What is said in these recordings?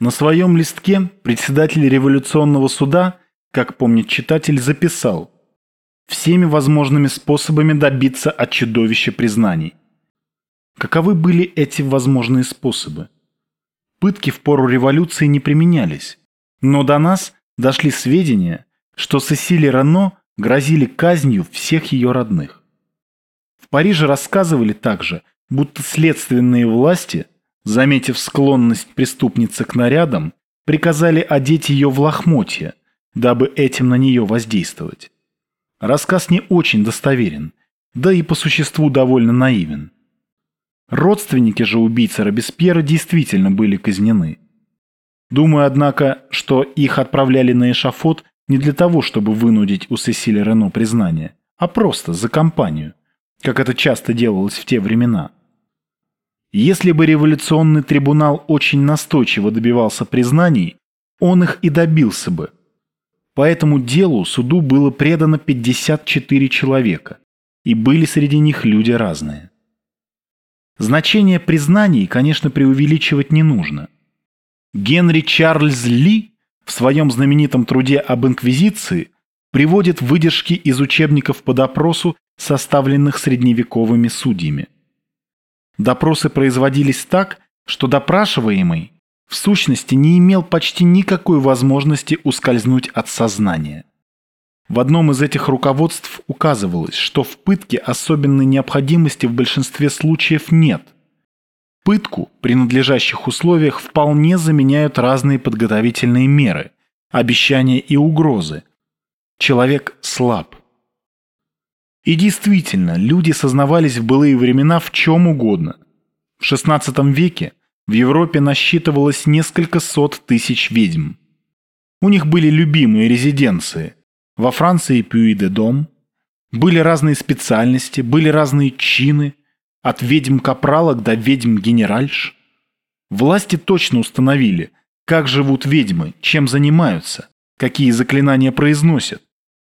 На своем листке председатель революционного суда, как помнит читатель, записал «всеми возможными способами добиться от чудовища признаний». Каковы были эти возможные способы? Пытки в пору революции не применялись, но до нас дошли сведения, что Сесили Рено грозили казнью всех ее родных. В Париже рассказывали также, будто следственные власти, заметив склонность преступницы к нарядам, приказали одеть ее в лохмотья, дабы этим на нее воздействовать. Рассказ не очень достоверен, да и по существу довольно наивен. Родственники же убийцы Робеспьера действительно были казнены. Думаю, однако, что их отправляли на эшафот не для того, чтобы вынудить у Сесили Рено признание, а просто за компанию, как это часто делалось в те времена. Если бы революционный трибунал очень настойчиво добивался признаний, он их и добился бы. По этому делу суду было предано 54 человека, и были среди них люди разные. Значение признаний, конечно, преувеличивать не нужно. Генри Чарльз Ли в своем знаменитом труде об инквизиции приводит выдержки из учебников по допросу, составленных средневековыми судьями. Допросы производились так, что допрашиваемый в сущности не имел почти никакой возможности ускользнуть от сознания. В одном из этих руководств указывалось, что в пытке особенной необходимости в большинстве случаев нет. Пытку при надлежащих условиях вполне заменяют разные подготовительные меры, обещания и угрозы. Человек слаб. И действительно, люди сознавались в былые времена в чем угодно. В XVI веке в Европе насчитывалось несколько сот тысяч ведьм. У них были любимые резиденции – во Франции Пюи-де-Дом. Были разные специальности, были разные чины, от ведьм-капралок до ведьм-генеральш. Власти точно установили, как живут ведьмы, чем занимаются, какие заклинания произносят.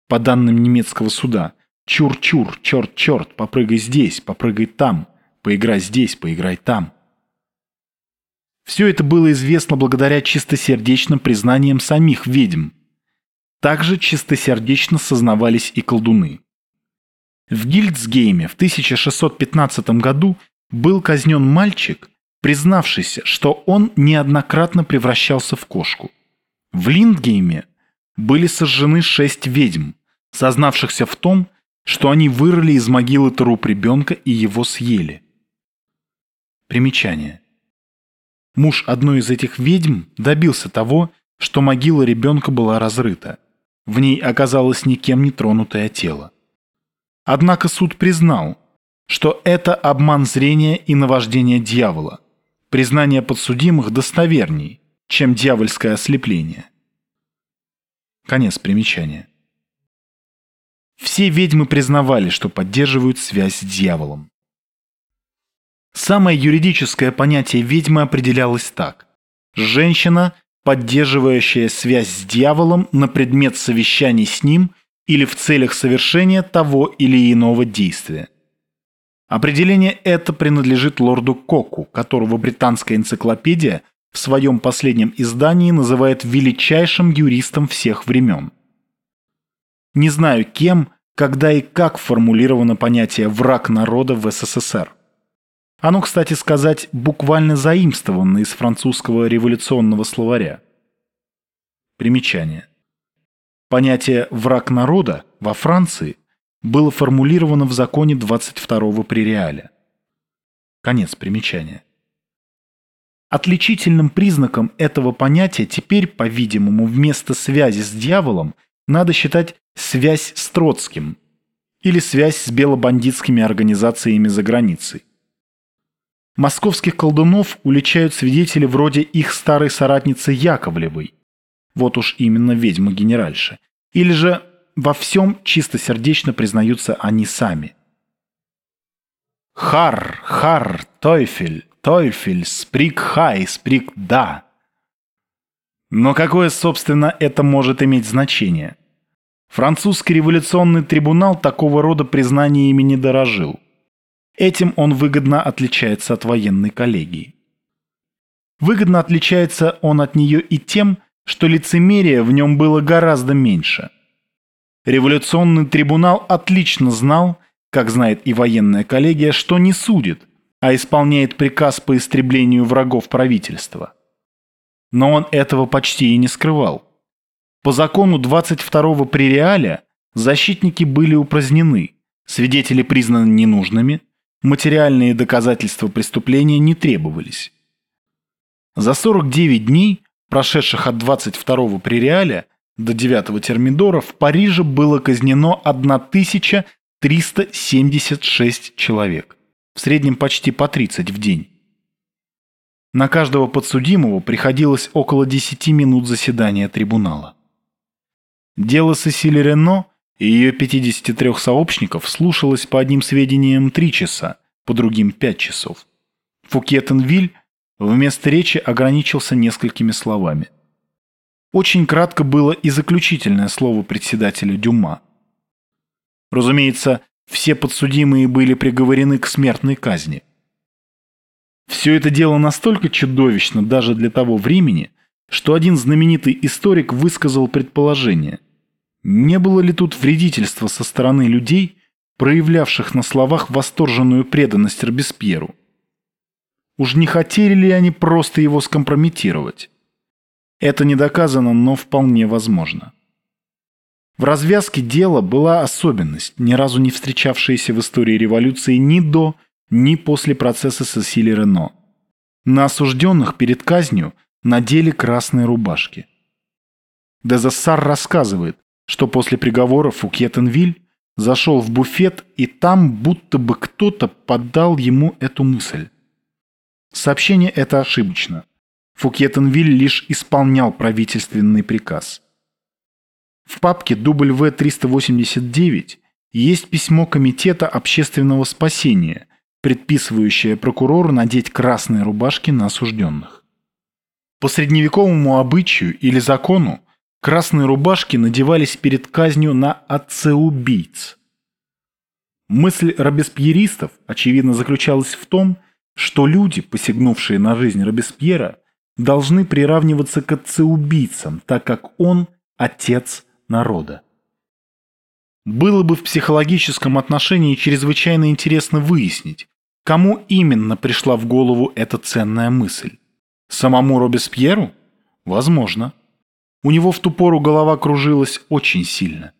По данным немецкого суда, чур-чур, черт-черт, попрыгай здесь, попрыгай там, поиграй здесь, поиграй там. Все это было известно благодаря чистосердечным признаниям самих ведьм – также чистосердечно сознавались и колдуны. В Гильдсгейме в 1615 году был казнен мальчик, признавшийся, что он неоднократно превращался в кошку. В Линдгейме были сожжены шесть ведьм, сознавшихся в том, что они вырыли из могилы труп ребенка и его съели. Примечание. Муж одной из этих ведьм добился того, что могила ребенка была разрыта. В ней оказалось никем не тронутое тело. Однако суд признал, что это обман зрения и наваждение дьявола. Признание подсудимых достоверней, чем дьявольское ослепление. Конец примечания. Все ведьмы признавали, что поддерживают связь с дьяволом. Самое юридическое понятие ведьмы определялось так. Женщина, поддерживающая связь с дьяволом на предмет совещаний с ним или в целях совершения того или иного действия. Определение это принадлежит лорду Коку, которого британская энциклопедия в своем последнем издании называет величайшим юристом всех времен. Не знаю кем, когда и как формулировано понятие «враг народа» в СССР. Оно, кстати сказать, буквально заимствовано из французского революционного словаря. Примечание. Понятие «враг народа» во Франции было формулировано в законе 22-го пререаля. Конец примечания. Отличительным признаком этого понятия теперь, по-видимому, вместо связи с дьяволом надо считать связь с Троцким или связь с белобандитскими организациями за границей. Московских колдунов уличают свидетели вроде их старой соратницы Яковлевой, вот уж именно ведьма-генеральша, или же во всем чистосердечно признаются они сами. Хар, хар, тойфель, тойфель, сприк хай, сприк да. Но какое, собственно, это может иметь значение? Французский революционный трибунал такого рода признаниями не дорожил – Этим он выгодно отличается от военной коллегии. Выгодно отличается он от нее и тем, что лицемерия в нем было гораздо меньше. Революционный трибунал отлично знал, как знает и военная коллегия, что не судит, а исполняет приказ по истреблению врагов правительства. Но он этого почти и не скрывал. По закону 22-го пререаля защитники были упразднены, свидетели признаны ненужными, материальные доказательства преступления не требовались. За 49 дней, прошедших от 22-го пререаля до 9-го термидора, в Париже было казнено 1376 человек, в среднем почти по 30 в день. На каждого подсудимого приходилось около 10 минут заседания трибунала. Дело Сесили Рено и ее 53 сообщников слушалось по одним сведениям 3 часа, по другим 5 часов. Фукетенвиль вместо речи ограничился несколькими словами. Очень кратко было и заключительное слово председателя Дюма. Разумеется, все подсудимые были приговорены к смертной казни. Все это дело настолько чудовищно даже для того времени, что один знаменитый историк высказал предположение. Не было ли тут вредительства со стороны людей, проявлявших на словах восторженную преданность Робеспьеру? Уж не хотели ли они просто его скомпрометировать? Это не доказано, но вполне возможно. В развязке дела была особенность, ни разу не встречавшаяся в истории революции ни до, ни после процесса Сесили Рено. На осужденных перед казнью надели красные рубашки. Дезассар рассказывает, что после приговора Фукьетенвиль зашел в буфет, и там будто бы кто-то поддал ему эту мысль. Сообщение это ошибочно. Фукьетенвиль лишь исполнял правительственный приказ. В папке W389 есть письмо Комитета общественного спасения, предписывающее прокурору надеть красные рубашки на осужденных. По средневековому обычаю или закону красные рубашки надевались перед казнью на отцеубийц. Мысль робеспьеристов, очевидно, заключалась в том, что люди, посягнувшие на жизнь Робеспьера, должны приравниваться к отцеубийцам, так как он – отец народа. Было бы в психологическом отношении чрезвычайно интересно выяснить, кому именно пришла в голову эта ценная мысль. Самому Робеспьеру? Возможно. У него в ту пору голова кружилась очень сильно.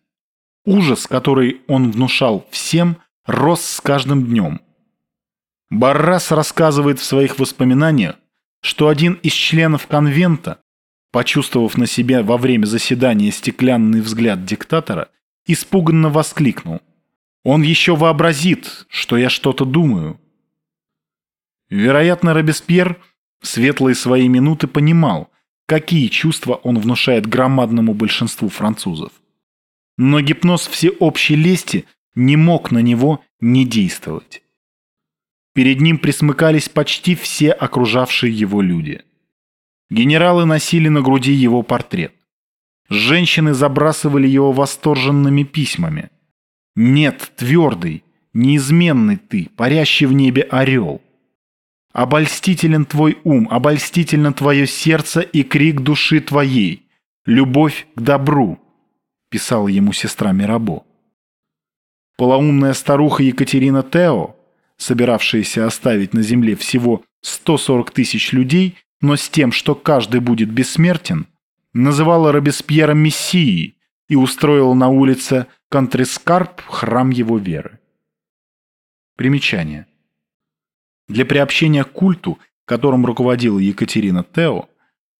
Ужас, который он внушал всем, рос с каждым днем. Баррас рассказывает в своих воспоминаниях, что один из членов конвента, почувствовав на себя во время заседания стеклянный взгляд диктатора, испуганно воскликнул. «Он еще вообразит, что я что-то думаю». Вероятно, Робеспьер в светлые свои минуты понимал, какие чувства он внушает громадному большинству французов. Но гипноз всеобщей лести не мог на него не действовать. Перед ним присмыкались почти все окружавшие его люди. Генералы носили на груди его портрет. Женщины забрасывали его восторженными письмами. «Нет, твердый, неизменный ты, парящий в небе орел. Обольстителен твой ум, обольстительно твое сердце и крик души твоей, любовь к добру», – писала ему сестра Мирабо. Полоумная старуха Екатерина Тео, собиравшаяся оставить на земле всего 140 тысяч людей, но с тем, что каждый будет бессмертен – называла Робеспьера мессией и устроила на улице Контрескарп храм его веры. Примечание. Для приобщения к культу, которым руководила Екатерина Тео,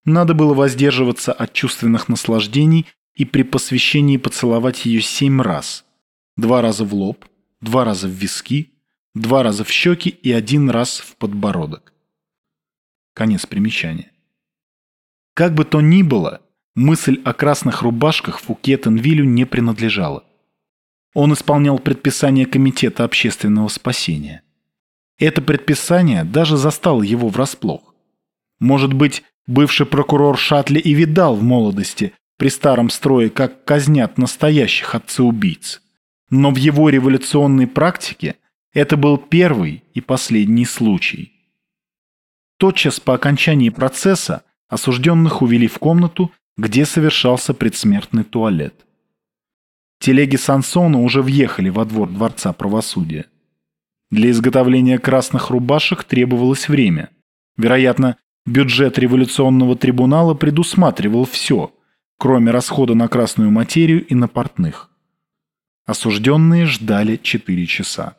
надо было воздерживаться от чувственных наслаждений и при посвящении поцеловать ее семь раз. Два раза в лоб, два раза в виски, два раза в щеки и один раз в подбородок. Конец примечания. Как бы то ни было, мысль о красных рубашках Фуке Тенвилю не принадлежала. Он исполнял предписание Комитета общественного спасения. Это предписание даже застало его врасплох. Может быть, бывший прокурор Шатли и видал в молодости при старом строе, как казнят настоящих отцеубийц. Но в его революционной практике это был первый и последний случай. Тотчас по окончании процесса осужденных увели в комнату, где совершался предсмертный туалет. Телеги Сансона уже въехали во двор Дворца правосудия. Для изготовления красных рубашек требовалось время. Вероятно, бюджет революционного трибунала предусматривал все, кроме расхода на красную материю и на портных. Осужденные ждали 4 часа.